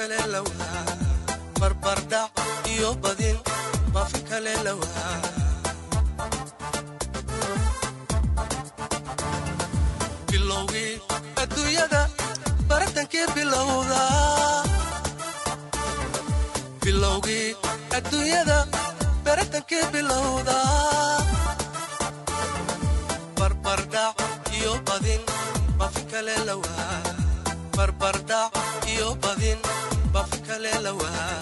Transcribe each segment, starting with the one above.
kale lawaa barbardhac iyo badin bafi kale lawaa bilowgii adduunyada baratankii bilowda bilowgii adduunyada baratankii bilowda barbardhac iyo badin bafi kale lawaa barbardhac iyo badin bafi kale lawaa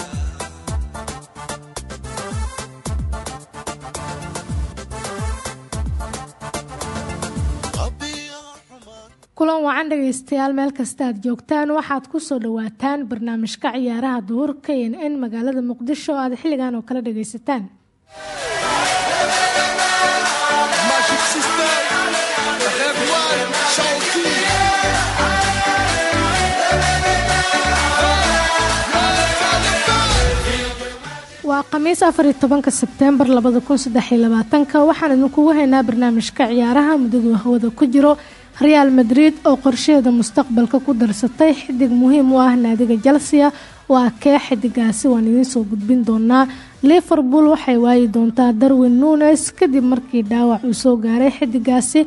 kulan wacan dhegaystayaal meel kasta aad joogtaan waxaad ku soo dhowaataan barnaamijka ciyaaraha duhurka n n magaalada muqdisho oo aad xilligan oo kala dhagaysataan waa khamiis afariyo tobanka sebteembar labada kun waxaan idinkugu haynaa barnaamijka ciyaaraha muddadu hawada ku jiro. Real madrid oo qorsheeda mustaqbalka ku darsatay xidig muhiim u ah naadiga chelsea waa kee xidigaasi waan idiinsoo gudbin doonaa liverpool waxay waayi doontaa darwin nunes. Kadib markii dhaawac uu soo gaaray xidigaasi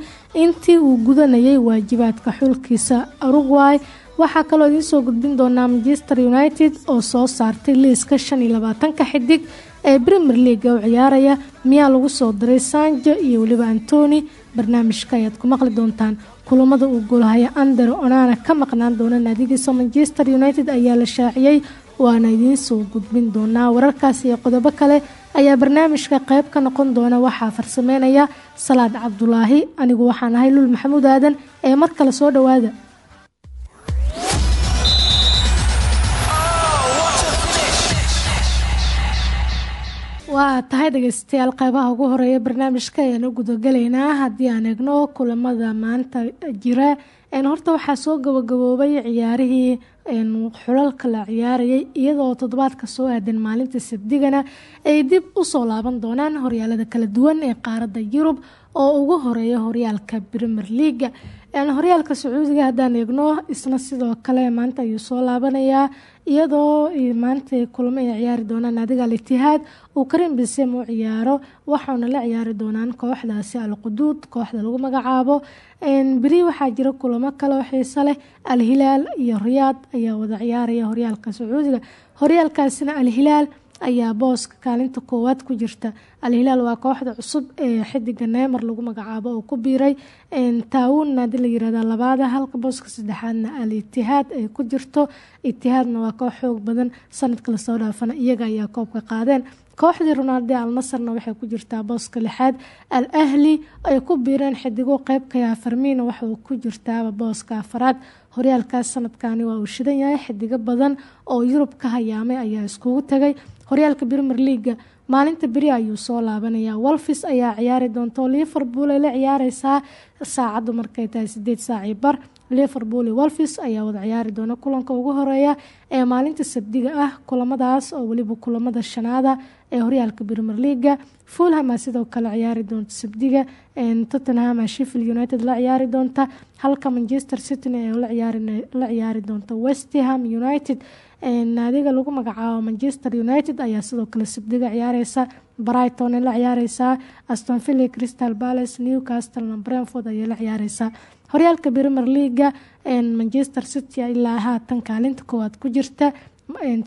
intii uu gudanayay waajibaadka xulkiisa uruguay waxaa kaloo idiinsoo gudbin doonaa manchester united oo soo saartay liiska shan iyo labaatanka xidig ee premier leaga u ciyaaraya. Miyaa lagu soo diray sanjo iyo weliba antony barnaamijka ayaad ku maqli doontaan. Kulamada uu goolhaya ander onana ka maqnaan doona naadigiisa manchester united ayaa la shaaciyey waana idiin soo gudbin doonaa. Wararkaas iyo qodobo kale ayaa barnaamijka qayb ka noqon doona. Waxaa farsameynaya salaad cabdulaahi anigu waxaan ahay lul maxamuud aadan ee mar kale soo dhowaada waa tahay dhegeystayaal qeybaha ugu horreeya barnaamijka ayaan u gudagalaynaa haddii aan eegno kulamada maanta jira. Horta waxaa soo gabagaboobay ciyaarihii xulalka la ciyaarayay iyadoo toddobaadka soo aadan maalinta sabdigana ay dib u soo laaban doonaan horyaalada kala duwan ee qaaradda yurub oo ugu horreeya horyaalka premier leaga horyaalka sacuudiga haddaan eegno isna sidoo kale maanta ayuu soo laabanayaa iyadoo maanta kulamo ay ciyaari doonaan naadiga al itihaad uu karim bisem u ciyaaro waxauna la ciyaari doonaan kooxdaasi al quduud kooxda lagu magacaabo. Beri waxaa jira kulamo kale oo xiiso leh. Al hilaal iyo riyaad ayaa wada ciyaaraya horyaalka sacuudiga. Horyaalkaasina al hilaal ayaa booska kaalinta koowaad ku jirta. Al-hilaal waa kooxda cusub ee xidiga neymar lagu magacaabo oo ku biiray taawunna haddii la yirahda labaada halka booska saddexaadna al itihaad ay ku jirto. Itihaadna waa koox xoog badan sanadka la soo dhaafana iyaga ayaa koobka qaadeen. Kooxdii ronaldo al nasarna waxay ku jirtaa booska lixaad. Al ahli ay ku biireen xidigo qeybkaya farmiina waxauu ku jirtaaba booska afaraad. Horyaalkaas sanadkani waa uu shidan yahay xidigo badan oo yurub ka hayaamay ayaa iskugu tagay horyaalka premier leaga maalinta beri ayuu soo laabanaya wolfis ayaa ciyaari doonta liverpool ay la ciyaareysaa saacaddu markay tahay sideed saacii liverpool iyo wolfis ayaa wada ciyaari doona kulanka ugu horreeya ee maalinta sabdiga ah kulamadaas oo weliba kulamada shanaada ee horyaalka premier leaga fulhama sidoo kale ciyaari doonta sabdiga tottenham sheffield united la ciyaari doonta halka manchester city ee la ciyaari doonta westham united naadiga lagu magacaabo manchester united ayaa sidoo kale sabdiga ciyaareysa brighton la ciyaareysaa astonville crystal palace newcastle brentford ayay la ciyaareysaa horyaalka premier leaga manchester city ilaa haatan kaalinta koowaad ku jirta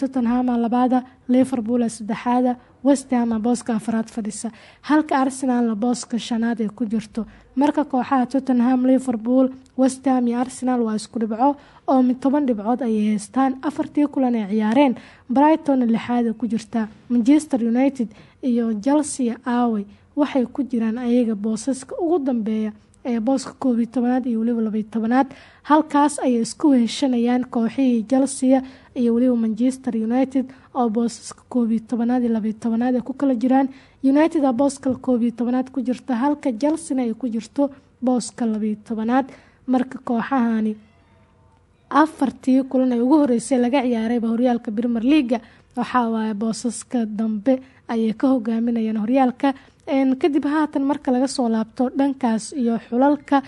tottenham labaada liverpool saddexaada westham booska afraad fadhisa halka arsenalna booska shanaad ay ku jirto? Marka kooxaha tottenham liverpool westham iyo arsenal waa isku dhibco oo mid toban dhibcood ayay haystaan. Afartii kulan ay ciyaareen. Brighton lixaad ku jirtaa manchester united iyo chelsea aawey waxay ku jiraan ayaga boosaska. Ugu dambeeya ee booska koob iyo tobanaad iyo weliba labaiyo tobanaad. Halkaas ayay isku heshanayaan kooxihii chelsea iyo weliba manchester united oo boosaska koob iyo tobanaad iyo labaiyo tobanaad ay ku kala jiraan. United a booska koob iyo tobanaad ku jirta halka chelsena ay ku jirto booska labaiyo tobanaad. Marka kooxahani afartii kulan ee ugu horeysay laga ciyaarayba horyaalka premier leaga waxaa waaye boosaska dambe ayay ka hogaaminayaan horyaalka. Kadib haatan marka laga soo laabto dhankaas iyo xulalka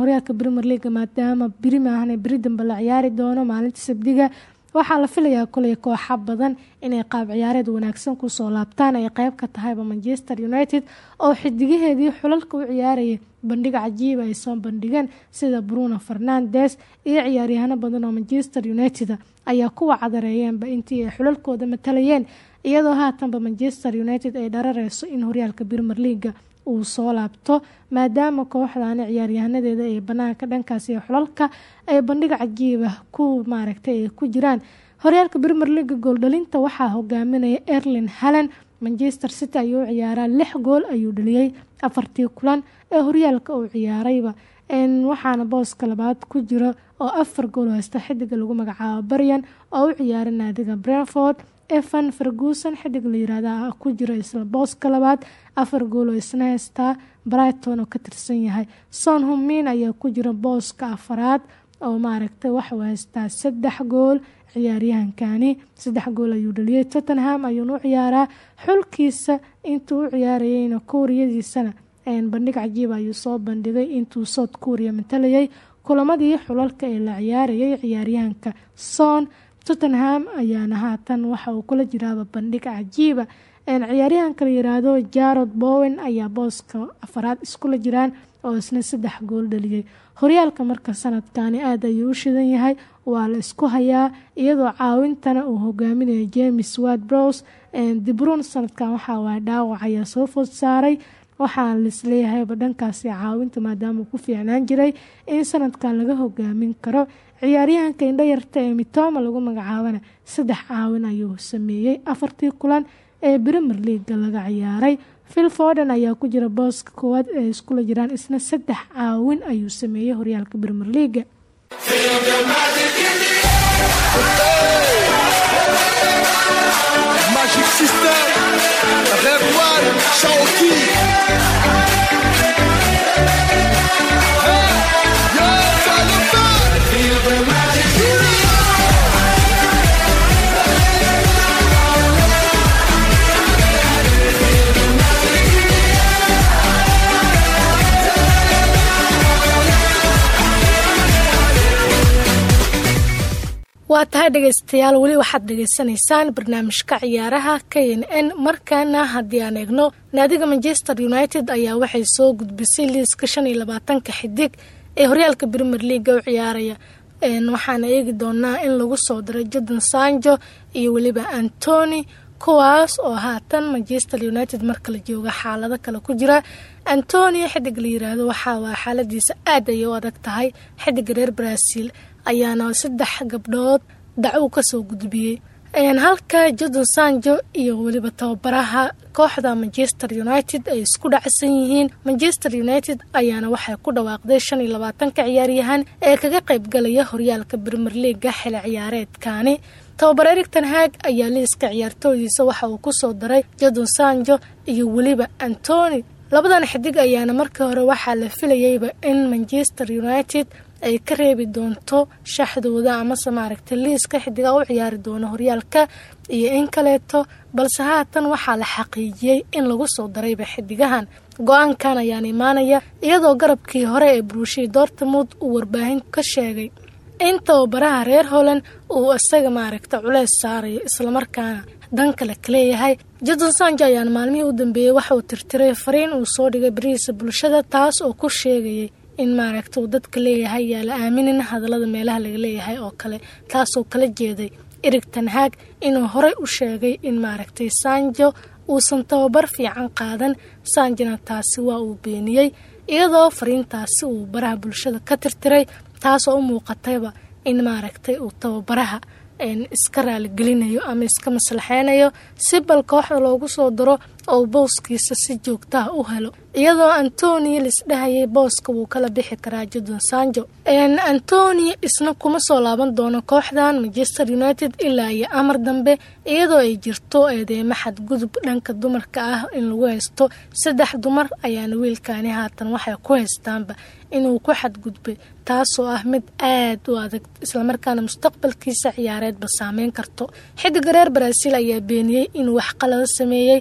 horyaalka premier leaga maadaama beri maahan beri dambe la ciyaari doono maalinta sabdiga waxaa la filayaa kuley kooxa badan inay qaab ciyaareed wanaagsan ku soo laabtaan ay qeyb ka tahayba manchester united oo xidigaheedii xulalka u ciyaarayay bandhig cajiiba ay soo bandhigeen sida bruno fernandes iyo ciyaaryahano badan oo manchester united ayaa kuwa cadareeyeenba intii ay xulalkooda matalayeen iyadoo haatanba manchester united ay dharareyso in horyaalka premier leaga uu soo laabto maadaama kooxdaani ciyaaryahanadeeda ay banaanka dhankaas iyo xulalka ay bandhig cajiiba ku maaragtay ay ku jiraan. Horyaalka premier leaga gooldhalinta waxaa hogaaminaya erlin hallan manchester city ayuu ciyaaraa lix gool ayuu dhaliyey afartii kulan ee horyaalka uu ciyaarayba waxaana booska labaad ku jira oo afar gool haysta xidiga lagu magacaabo baryan oo u ciyaara naadiga brentford. Evan ferguson xidig la yirahda ku jira isla booska labaad afar gool oo isna haystaa brighton oo ka tirsan yahay. Son humin ayaa ku jira booska afaraad oo maaragtay waxuu haystaa saddex gool ciyaaryahankani saddex gool ayuu dhaliyey tottenham ayuuna u ciyaaraa. Xulkiisa intuu u ciyaarayeyna kuuriyadiisana bandhig cajiiba ayuu soo bandhigay intuu south kuuriya matalayay. Kulamadii xulalka ee la ciyaarayay ciyaaryahanka son tottenham ayaana haatan waxa uu kula jiraaba bandhig cajiiba ciyaaryahanka la yiraahdo jarod bowen ayaa booska afaraad iskula jiraan oo isna saddex gool dhaliyey horyaalka marka sanadkani aada ayuu u shidan yahay waa la isku hayaa iyadoo caawintana uu hogaaminayo james ward bros dibruun sanadkan waxaa waay dhaawac ayaa soo food saaray waxaa laisleeyahayba dhankaasi caawinta maadaama ku fiicnaan jiray in sanadkan laga hogaamin karo ciyaaryahanka indho yarta ee mitoma lagu magacaabana saddex caawin ayuu sameeyey. Afartii kulan ee brimer leaga laga ciyaaray phil forden ayaa ku jira booska koowaad ee iskula jiraan isna saddex caawin ayuu sameeyey horyaalka brimer leaga Magic System, Red One. Tahay dhegaystayaal weli waxaad dhegaysanaysaan barnaamijka ciyaaraha k n n. Markaana haddii aan eegno naadiga manchester united ayaa waxay soo gudbisay liiska shan iyo labaatanka xidig ee horyaalka brimer leaga u ciyaaraya. Waxaana eegi doonaa in lagu soo diray jordan sanjo iyo weliba antony kuwaas oo haatan manchester united marka la jooga xaalado kale ku jira. Antonio xidig la yiraahdo waxaa xaaladiisa aad ayay u adag tahay. Xidiga reer brazil ayaana saddex gabdhood dacow ka soo gudbiyey. Halka jordan sanjo iyo weliba tababaraha kooxda manchester united ay isku dhacsan yihiin. Manchester united ayaana waxay ku dhawaaqday shan iyo labaatanka ciyaaryahan ee kaga qaybgalaya horyaalka brimer leaga xili ciyaareedkani tababar erigton haag ayaa liiska ciyaartoydiisa waxa uu ku soo daray jordan sanjo iyo weliba antony labadan xidig ayaana markii hore waxaa la filayeyba in manchester united ay ka reebi doonto shaxdooda amase maaragtay liiska xidiga u ciyaari doono horyaalka iyo in kaleeto balse haatan waxaa la xaqiijiyey in lagu soo darayba xidigahan go'aankan ayaan imaanaya iyadoo garabkii hore ee burushii dortmund uu warbaahin ka sheegay. In tababaraha reer holland uu isaga maaragta culeys saarayo islamarkaana dan kale kaleeyahay jordan sanjo ayaan maalmihii u dambeeyey waxa uu tirtiray fariin uu soo dhigay barihiisa bulshada taas oo ku sheegayay in maaragta uu dadka leeyahay yaa la aaminin hadallada meelaha laga leeyahay oo kale taasoo kala jeeday erig tanhaag inuu horey u sheegay in maaragtay sanjo uusan tababar fiican qaadan. Sanjona taasi waa uu beeniyey iyadoo fariintaasi uu baraha bulshada ka tirtiray taasoo u muuqatayba in maaragtay uu tababaraha iska raaligelinayo ama iska maslaxeynayo si bal kooxda loogu soo daro oo booskiisa si joogtaha u helo. Iyadoo antonio laisdhahayay booska wuu kala bixi karaa jordan sanjo antonio isna kuma soo laaban doono kooxdan manchester united ilaa iyo amar dambe iyadoo ay jirto eedeema xadgudub dhanka dumarka ah in lagu haysto saddex dumar ayaana wiilkaani haatan waxay ku haystaanba inuu ku xadgudbay taasoo ah mid aad u adag islamarkaana mustaqbalkiisa ciyaareedba saameyn karto. Xidiga reer baraasiil ayaa beeniyey inuu wax qalada sameeyey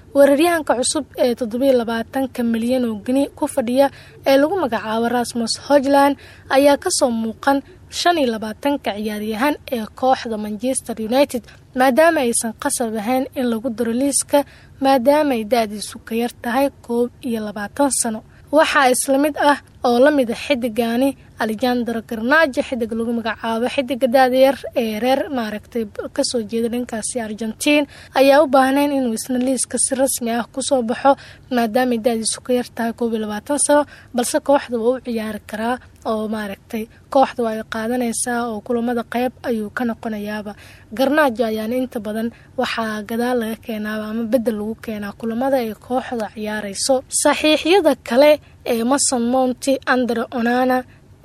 weeraryahanka cusub ee toddobiyo labaatanka milyan oo geni ku fadhiya ee lagu magacaabo rasmus hogland ayaa ka soo muuqan shan iyo labaatanka ciyaaryahan ee kooxda manchester united maadaama aysan qasab ahayn in lagu daro liiska maadaama ay da-diisu ka yar tahay koob iyo labaatan sano. Waxaa isla mid ah oo la mid a xidigani alexander garnaajo xidig lagu magacaabo xidiga daadayar ee reer maaragtay ka soo jeeda dhankaasi argentiin ayaa u baahnayn inuu isna liiska si rasmi ah ku soo baxo maadaamay da-diisu ka yar tahay koob iyo labaatan sano balse kooxda waa u ciyaari karaa oo maaragtay kooxda waa ay qaadanaysaa oo kulamada qeyb ayuu ka noqonayaaba. Garnaajo ayaana inta badan waxaa gadaal laga keenaaba ama bedel lagu keenaa kulamada ay kooxda ciyaarayso. Saxiixyada kale ee mason monti andre onana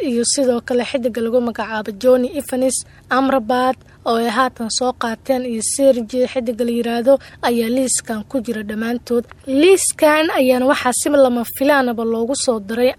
iyo sidoo kale xidiga lagu magacaabo johnny evanis amrabat oo ay haatan soo qaateen iyo sergi xidiga la yiraahdo ayaa liiskan ku jira dhammaantood. Liiskan ayaana waxaa si lama filaanaba loogu soo diray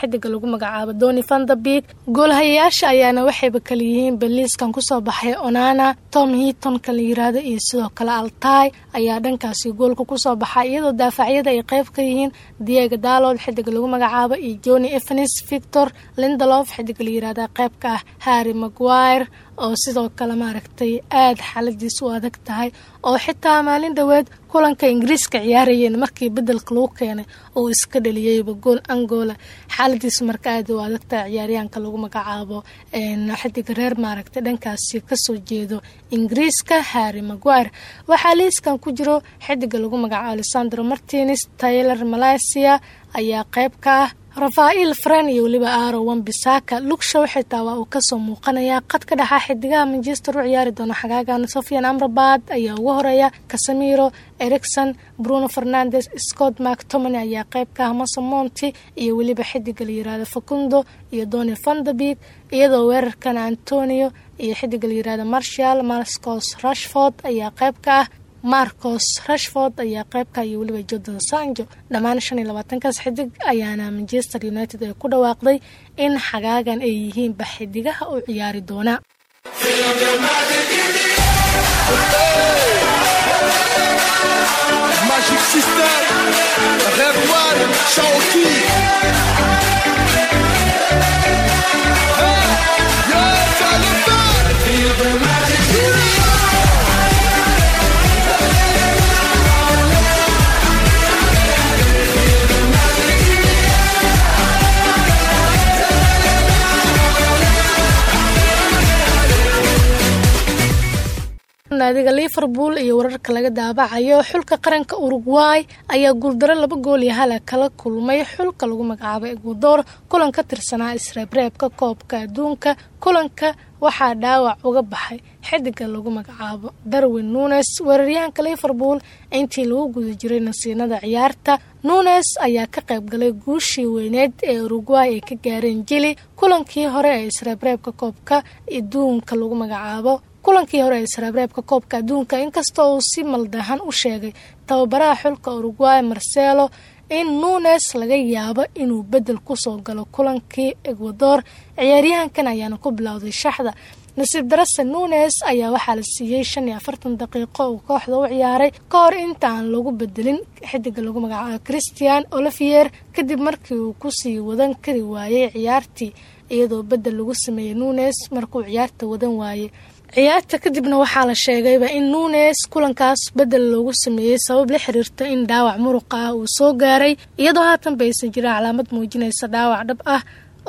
xidiga lagu magacaabo doni vanderbig goolhayayaasha ayaana waxayba kala yihiinba liiskan ku soo baxay onana tom hitonka la yiraahdo iyo sidoo kale altay ayaa dhankaasi goolka ku soo baxay iyadoo daafacyada ay qeyb ka yihiin diego dalod xidiga lagu magacaabo iyo johnny evanis victor lindalof xidiga la yirahda qeybka ah harry maguire oo sidoo kale maaragtay aada xaaladiis u adag tahay oo xitaa maalin dhoweed kulanka ingiriiska ciyaarayeen markii bedelka lagu keenay uu iska dhaliyeyba gool angola. Xaaladiis marka aada u adag tahay ciyaaryahanka lagu magacaabo xidiga reer maaragtay dhankaasi ka soo jeedo ingiriiska harry maguire. Waxaa liiskan ku jiro xidiga lagu magacaabo alessandro martines taylor malaysia ayaa qeyb ka ah rafael fren iyo weliba aro wambisaka lugshow xitaa waa uu ka soo muuqanayaa qadka dhexa xidigaha manchester u ciyaari doona xagaagan. Sofian amrabad ayaa ugu horreeya casamiro ericson bruno fernandes scott mactomany ayaa qeyb ka ah masomonti iyo weliba xidiga la yiraahdo facundo iyo doni vandabig iyadoo weerarkan antonio iyo xidiga la yiraahdo marshall marcos rashford ayaa qeyb ka ah marcos rashford ayaa qeybka iyo weliba jordan sanjo dhammaan shan iyo labaatankaas xidig ayaana manchester united ay ku dhawaaqday in xagaagan ay yihiinba xidigaha u ciyaari doona naadiga liverpool iyo wararka laga daabacayo xulka qaranka uruguay ayaa guuldaro laba gool iyo hala kala kulmay. Xulka lagu magacaabo ecuador kulan ka tirsanaa isreebreebka koobka adduunka kulanka waxaa dhaawac uga baxay. Xidiga lagu magacaabo darwin nunes weeraryahanka liverpool intii lagu guda jiray nasiinada ciyaarta nunes ayaa ka qayb galay guushii weyneed ee uruguay ay ka gaareen jili kulankii hore ee isreebreebka koobka adduunka lagu magacaabo kulankii hore ee isreebreebka koobka adduunka inkastoo uu si maldahan u sheegay tababaraha xulka uruguay marcelo in nunes laga yaabo inuu bedel ku soo galo kulankii ecuador. Ciyaaryahankan ayaana ku bilowday shaxda. Nasiib darase nunes ayaa waxaa la siiyey shan iyo afartan daqiiqo uu kooxda u ciyaaray ka hor inta aan lagu bedelin xidiga lagu magacaabo christian olivier kadib markii uu ku sii wadan kari waayey ciyaartii iyadoo bedel lagu sameeyey nunes markuu ciyaarta wadan waayey ciyaarta kadibna waxaa la sheegayba in nunes kulankaas bedel loogu sameeyey sabab la xiriirta in dhaawac muruqa ah uu soo gaaray iyadoo haatan baysan jira calaamad muujinaysa dhaawac dhab ah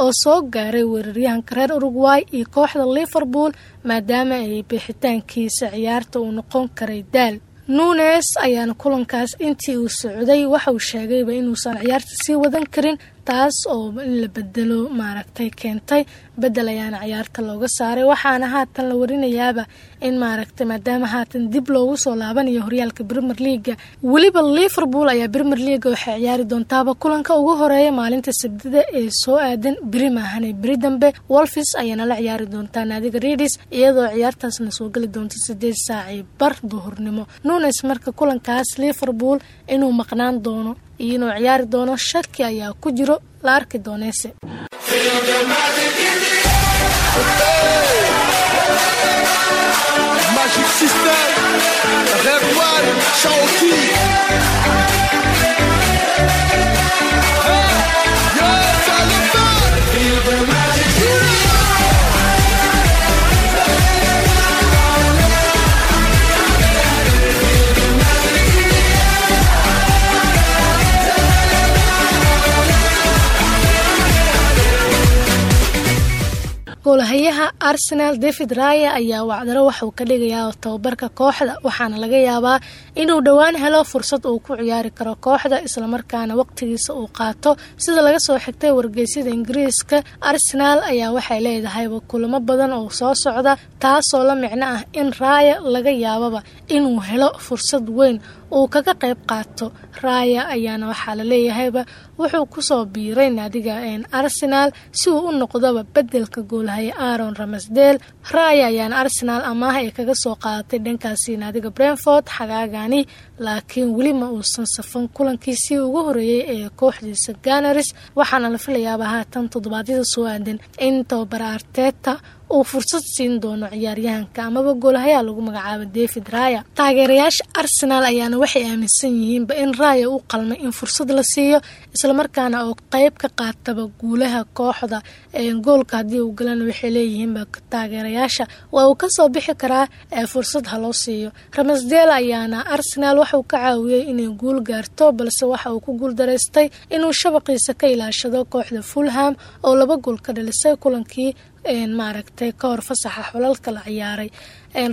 oo soo gaaray weeraryahanka reer uruguay iyo kooxda liverpool maadaama ay bixitaankiisa ciyaarta uu noqon karay daal. Nunes ayaana kulankaas intii uu socday waxauu sheegayba inuusan ciyaarta sii wadan karin taas oo in la bedelo maaragtay keentay bedel ayaana ciyaarta looga saaray. Waxaana haatan la warinayaaba in maaragtay maadaama haatan dib loogu soo laabanayo horyaalka brimer leaga weliba liverpool ayaa brimer leaga waxay ciyaari doontaaba kulanka ugu horreeya maalinta sabdida ee soo aadan beri beri dambe wolfis ayaana la ciyaari doontaa naadiga redis iyadoo ciyaartaasna soo geli doonta sideed saacii bar duhurnimo. Nunes marka kulankaas liverpool inuu maqnaan doono iyo inuu ciyaari doono shaki ayaa ku jiro la arki dooneese goolhayaha arsenal david raya ayaa wacdaro waxauu ka dhigayaa tababarka kooxda waxaana laga yaabaa inuu dhowaan helo fursad uu ku ciyaari karo kooxda islamarkaana waqtigiisa uu qaato. Sida laga soo xigtay wargeysyada ingiriiska arsenal ayaa waxay leedahayba kulamo badan oo soo socda taasoo la micno ah in raaya laga yaababa inuu helo fursad weyn uu kaga qayb qaato. Raaya ayaana waxaa la leeyahayba wuxuu ku soo biiray naadiga arsenal si uu u noqdoba bedelka goolhaya aaron ramasdel raaya ayaana arsenal amaah ay kaga soo qaadatay dhankaasi naadiga brentford xagaagani laakiin weli ma uusan safan kulankiisii ugu horeeyey ee kooxdiisa ganaris waxaana la filayaaba haatan toddobaadyada soo aadan. In tababara arteta uu fursad siin doono ciyaaryahanka. Amaba goolhayaa lagu magacaabo david raya. Taageerayaasha arsenal ayaana waxay aaminsan yihiinba in raya u qalmay in fursad la siiyo islamarkaana oo qeyb ka qaataba guulaha kooxda. Goolka haddii uu galana waxay leeyihiinba taageerayaasha. Waa uu ka soo bixi karaa fursad ha loo siiyo. Ramasdel ayaana arsenal waxauu ka caawiyey inay guul gaarto balse waxa uu ku guuldaraystay inuu shabaqiisa ka ilaashado kooxda fulham oo laba gool ka dhalisay kulankii maaragtay ka hor fasaxa xulalka la ciyaaray.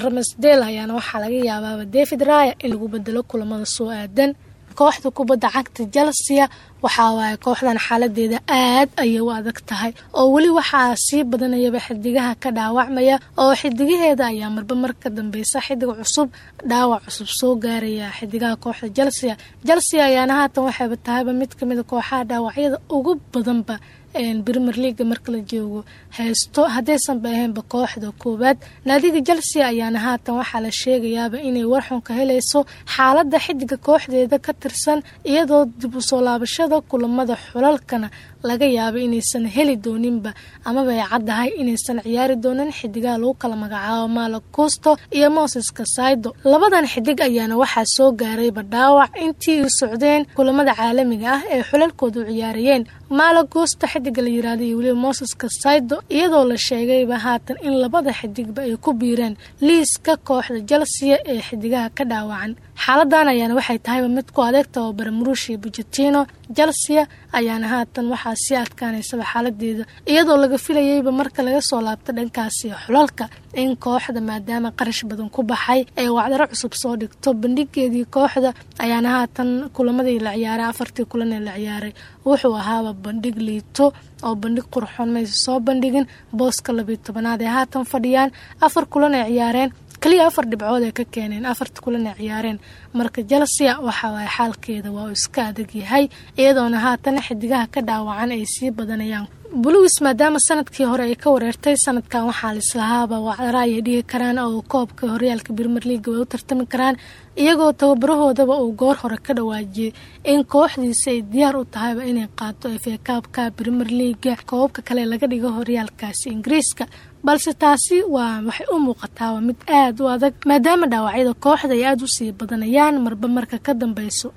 Ramasdel ayaana waxaa laga yaabaaba david raya in lagu bedelo kulamada soo aadan. Kooxda kubadda cagta chelsea waxaa waaye kooxdan xaaladeeda aad ayay u adag tahay oo weli waxaa sii badanayaba xidigaha ka dhaawacmaya oo xidigaheeda ayaa marba mar ka dambeysa xidig cusub dhaawac cusub soo gaaraya xidigaha kooxda chelsea chelsea ayaana haatan waxayba tahayba mid kamida kooxaha dhaawacyada ugu badanba brimer leaga marka la joogo haysto haddaysanba ahaynba kooxda koowaad. Naadiga chelsea ayaana haatan waxaa la sheegayaaba inay warxun ka helayso xaalada xidiga kooxdeeda ka tirsan iyadoo dib u soo laabashada kulamada xulalkana laga yaaba inaysan heli dooninba amaba ay caddahay inaysan ciyaari doonin xidigaha lagu kala magacaabo malo gusto iyo moses kasaido. Labadan xidig ayaana waxaa soo gaarayba dhaawac intii socdeen kulamada caalamiga ah ee xulalkooda u ciyaarayeen. Malo gusto xidiga la yiraahdo iyo weliba moses kasaido iyadoo la sheegayba haatan in labada xidigba ay ku biireen liiska kooxda chelsea ee xidigaha ka dhaawacan xaaladan ayaana waxay tahayba mid ku adeeg tababara murushi bujetino chelsea ayaana haatan waxaa sii adkaanaysaba xaaladeeda iyadoo laga filayeyba marka laga soo laabto dhankaasi xulalka in kooxda maadaama qarash badan ku baxay ee wacdaro cusub soo dhigto. Bandhigeedii kooxda ayaana haatan kulamadii la ciyaaray afartii kulan ee la ciyaaray. Wuxuu ahaaba bandhig liito oo bandhig qurxoon maysa soo bandhigin. Booska labiyo tobanaad ee haatan fadhiyaan afar kulan ay ciyaareen kaliya afar dhibcood ay ka keeneen afarta kulan ay ciyaareen. Marka chelsea waxa xaalkeeda waa uu iska adag yahay iyadoona haatana xidigaha ka dhaawacan ay sii badanayaan. Buluwis maadaama sannadkii hore ay ka wareertay sanadkan waxaa lislahaaba wacdara ayay dhigi karaan oo koobka horyaalka brimer leaga way u tartami karaan iyagoo tababarahoodaba uu goor hore ka dhawaajiyey in kooxdiisa ay diyaar u tahayba inay qaato efekaabka brimer leaga koobabka kale laga dhigo horyaalkaasi ingiriiska balse taasi waa waxay u muuqataaba mid aad u adag maadaama dhaawacyada kooxda ay aada u sii badanayaan marba marka ka dambeyso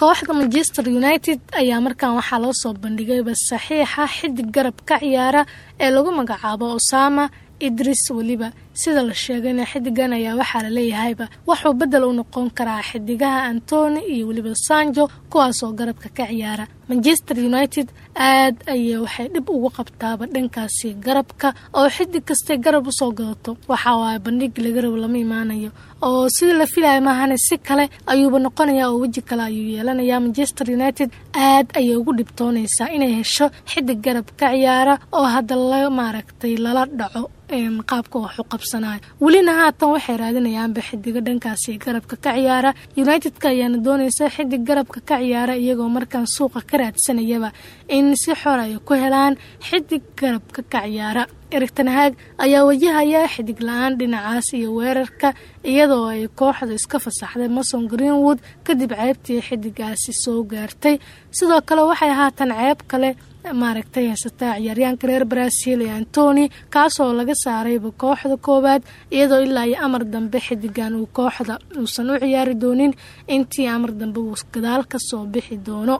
kooxda manchester united ayaa markan waxaa loo soo bandhigayba saxiixa xidig garab ka ciyaara ee lagu magacaabo osama idris weliba sida la sheegayna xidigan ayaa waxaa la leeyahayba. Waxuu bedel u noqon karaa xidigaha antoni iyo weliba sanjo kuwaasoo garabka ka ciyaara. Manchester united aad ayay waxay dhib ugu qabtaaba dhankaasi garabka. Oo xidig kastay garab u soo gadato waxaa waaye bandhig laga rabo lama imaanayo. Oo sida la filaya maahane si kale ayuuba noqonaya oo weji kale ayuu yeelanaya. Manchester united aad ayay ugu dhibtoonaysaa inay hesho xidig garab ka ciyaara. Oo hadda la maaragtay lala dhaco qaabka wax u qabsanayo welina haatan waxay raadinayaanba xidiga dhankaasi garabka ka ciyaara. United-ka ayaana doonaysa xidig garabka ka ciyaara iyagoo markaan suuqa ka raadsanayaba in si xor ay ku helaan xidig garabka ka ciyaara. Erigtanhaag ayaa wajahaya xidig la'aan dhinacaas iyo weerarka iyadoo ay kooxda iska fasaxday mason greenwood kadib ceebtii xidigaasi soo gaartay. Sidoo kale waxay haatan ceeb kale maaragtay haysataa ciyaaryahanka reer brazil ee antony kaasoo laga saarayba kooxda koowaad iyadoo ilaa iyo amar dambe xidigan uu kooxda uusan u ciyaari doonin intii amar dambe uu gadaal ka soo bixi doono.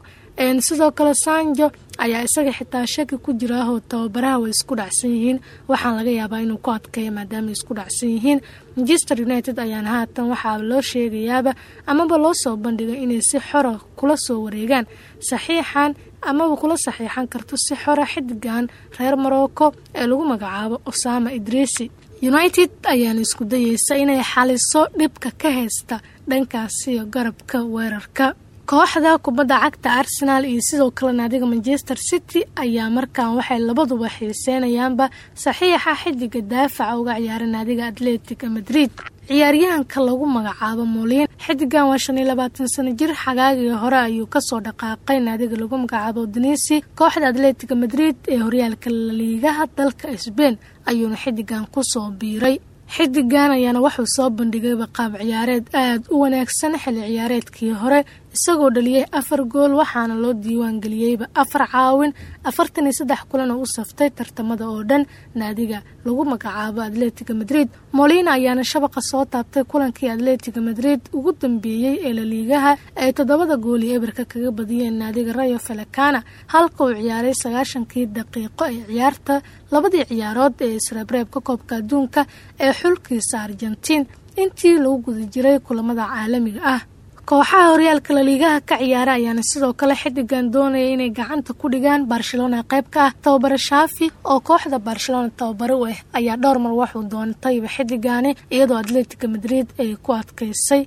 Sidoo kale sanjo ayaa isaga xitaa shaki ku jiraahoo tababaraha way isku dhacsan yihiin. Waxaan laga yaabaa inuu ku adkeeya maadaama isku dhacsan yihiin. Manchester united ayaana haatan waxaa loo sheegayaaba amaba loo soo bandhigay inay si xora kula soo wareegaan. Saxiixan amaba kula saxiixan karto si xora xidigan reer morocco ee lagu magacaabo osama idrisi. United ayaana isku dayeysa inay xaliso dhibka ka haysta dhankaasiyo garabka weerarka kooxda kubadda cagta arsenal iyo sidoo kale naadiga manchester city ayaa markaan waxay labaduba xiiseynayaanba saxiixa xidiga daafaca uga ciyaara naadiga atletica madrid. Ciyaaryahanka lagu magacaabo mooliin xidigan waa shan iyo labaatan sano jir xagaagii hore ayuu ka soo dhaqaaqay naadiga lagu magacaabo denisi kooxda atletica madrid ee horyaalka laliigaha dalka sbain ayuuna xidigan ku soo biiray. Xidigan ayaana wuxuu soo bandhigayba qaab ciyaareed aada u wanaagsan xilli ciyaareedkii hore isagoo dhaliyay afar gool waxaana loo diiwaan geliyeyba afar caawin afartan iyo saddex kulan oo u saftay tartamada oo dhan. Naadiga lagu magacaabo atletica madrid molina ayaana shabaqa soo taabtay kulankii atletica madrid ugu dambeeyey ee laliigaha ay toddobada gool iyo eberka kaga badiyeen. Naadiga rayo felekana halka uu ciyaaray sagaashankii daqiiqo ee ciyaarta labadii ciyaarood ee isreebreebka koobka adduunka ee xulkiisa argentiin. Intii lagu guda jiray kulamada caalamiga ah kooxaha horyaalka laliigaha ka ciyaara ayaana sidoo kale xidigan doonaya inay gacanta ku dhigaan barcelona qayb ka ah. Tababare shaafi oo kooxda barcelona tababare u ah ayaa dhowr mar waxuu doontayba xidigani iyadoo atletica madrid ay ku adkaysay.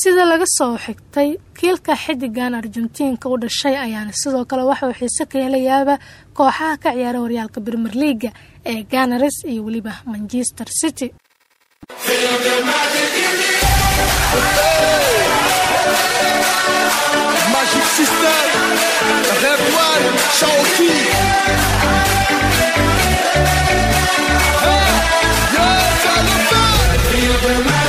Sida laga soo xigtay kiilka xidigan argentiinka u dhashay ayaana sidoo kale waxauu xiise ka helayaaba kooxaha ka ciyaara horyaalka brimer leaga ee ganares iyo weliba manchester city Magic System, Red One, Shaoki. Yes, I love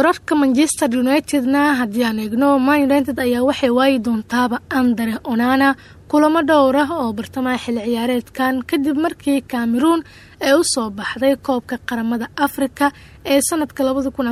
wararka manchester united-na haddii aan eegno man united ayaa waxay waayi doontaaba andere onana kulamo dhowr ah oo bartamaha xilli ciyaareedkan. Kadib markii cameroon ay u soo baxday koobka qaramada afrika ee sanadka labada kun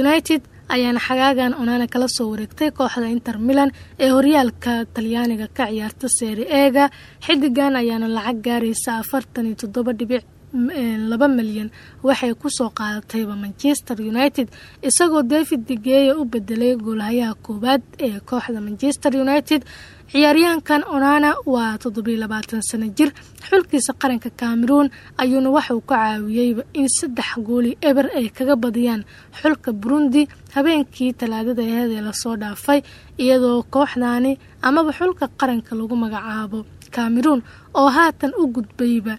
united ayaana xagaagan onana kala soo wareegtay kooxda inter milan ee horyaalka talyaaniga ka ciyaarta seeri eega xidigan ayaana lacag gaaraysa afartan iyo toddoba dhibic laba milyan waxay ku soo qaadatayba manchester united isagoo david digeya u bedelay goolhayaha koowaad ee kooxda manchester united. Ciyaaryahankan onana waa toddobiyo labaatan sano jir. Xulkiisa qaranka cameroon ayuuna waxauu ka caawiyeyba in saddex gooli eber ay kaga badiyaan xulka burundi. Habeenkii talaadada aheed ee la soo dhaafay iyadoo kooxdani amaba xulka qaranka lagu magacaabo cameroon oo haatan u gudbayba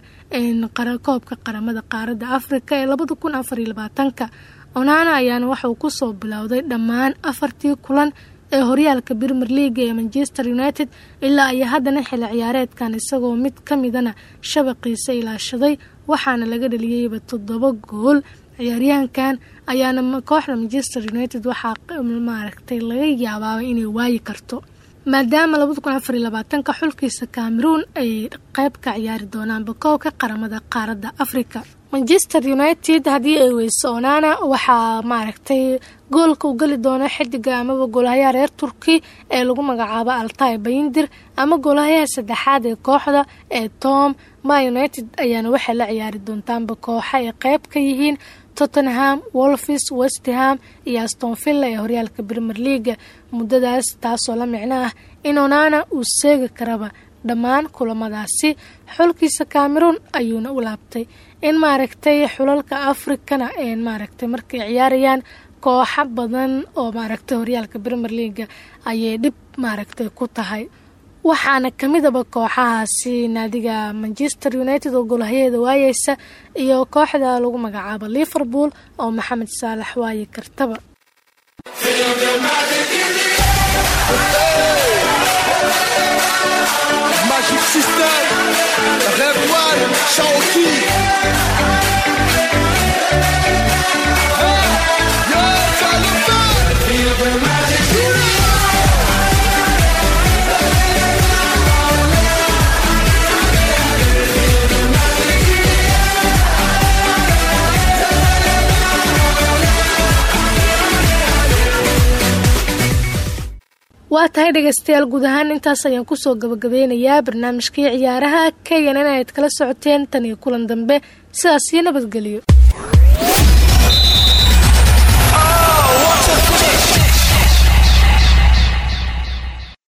koobka qaramada qaaradda afrika ee labada kun afar iyo labaatanka. Onana ayaana waxauu ku soo bilowday dhammaan afartii kulan ee horyaalka brimer leaga ee manchester united ilaa iyo haddana xilli ciyaareedkan isagoo mid ka midana shabaqiisa ilaashaday waxaana laga dhaliyeyba toddoba gool. Ciyaaryahankan ayaana kooxda manchester united waxaa maaragtay laga yaabaaba inay waayi karto maadaama labada kun afar iyo labaatanka xulkiisa cameroon ay qayb ka ciyaari doonaanba koobka qaramada qaaradda africa manchester united haddii ay weyso onana waxaa maaragtay goolka u geli doona xidiga amaba goolhayaha reer turki ee lagu magacaabo altay bayindir ama goolhayaha saddexaad ee kooxda ee tom. Ma united ayaana waxay la ciyaari doontaanba kooxa ay qayb ka yihiin tottenham wolfis westham iyo astonvilla ee horyaalka brimer leaga muddadaas taasoo la micno ah in onana uu seegi karaba dhammaan kulamadaasi. Xulkiisa cameroon ayuuna u laabtay in maaragtay xulalka afrikana ee maaragtay markay ciyaarayaan kooxo badan oo maaragtay horyaalka brimer leaga ayay dhib maaragtay ku tahay waxaana kamidaba kooxahaasi naadiga manchester united oo golahyaheeda waayeysa iyo kooxda lagu magacaabo liverpool oo maxamed saalax waayi kartaba waa tahay dhegaystayaal guud ahaan intaas ayaan ku soo gabagabeynayaa barnaamijkii ciyaaraha kayan inayd kala socoteen tan iyo kulan dambe. Sidaas iyo nabadgelyo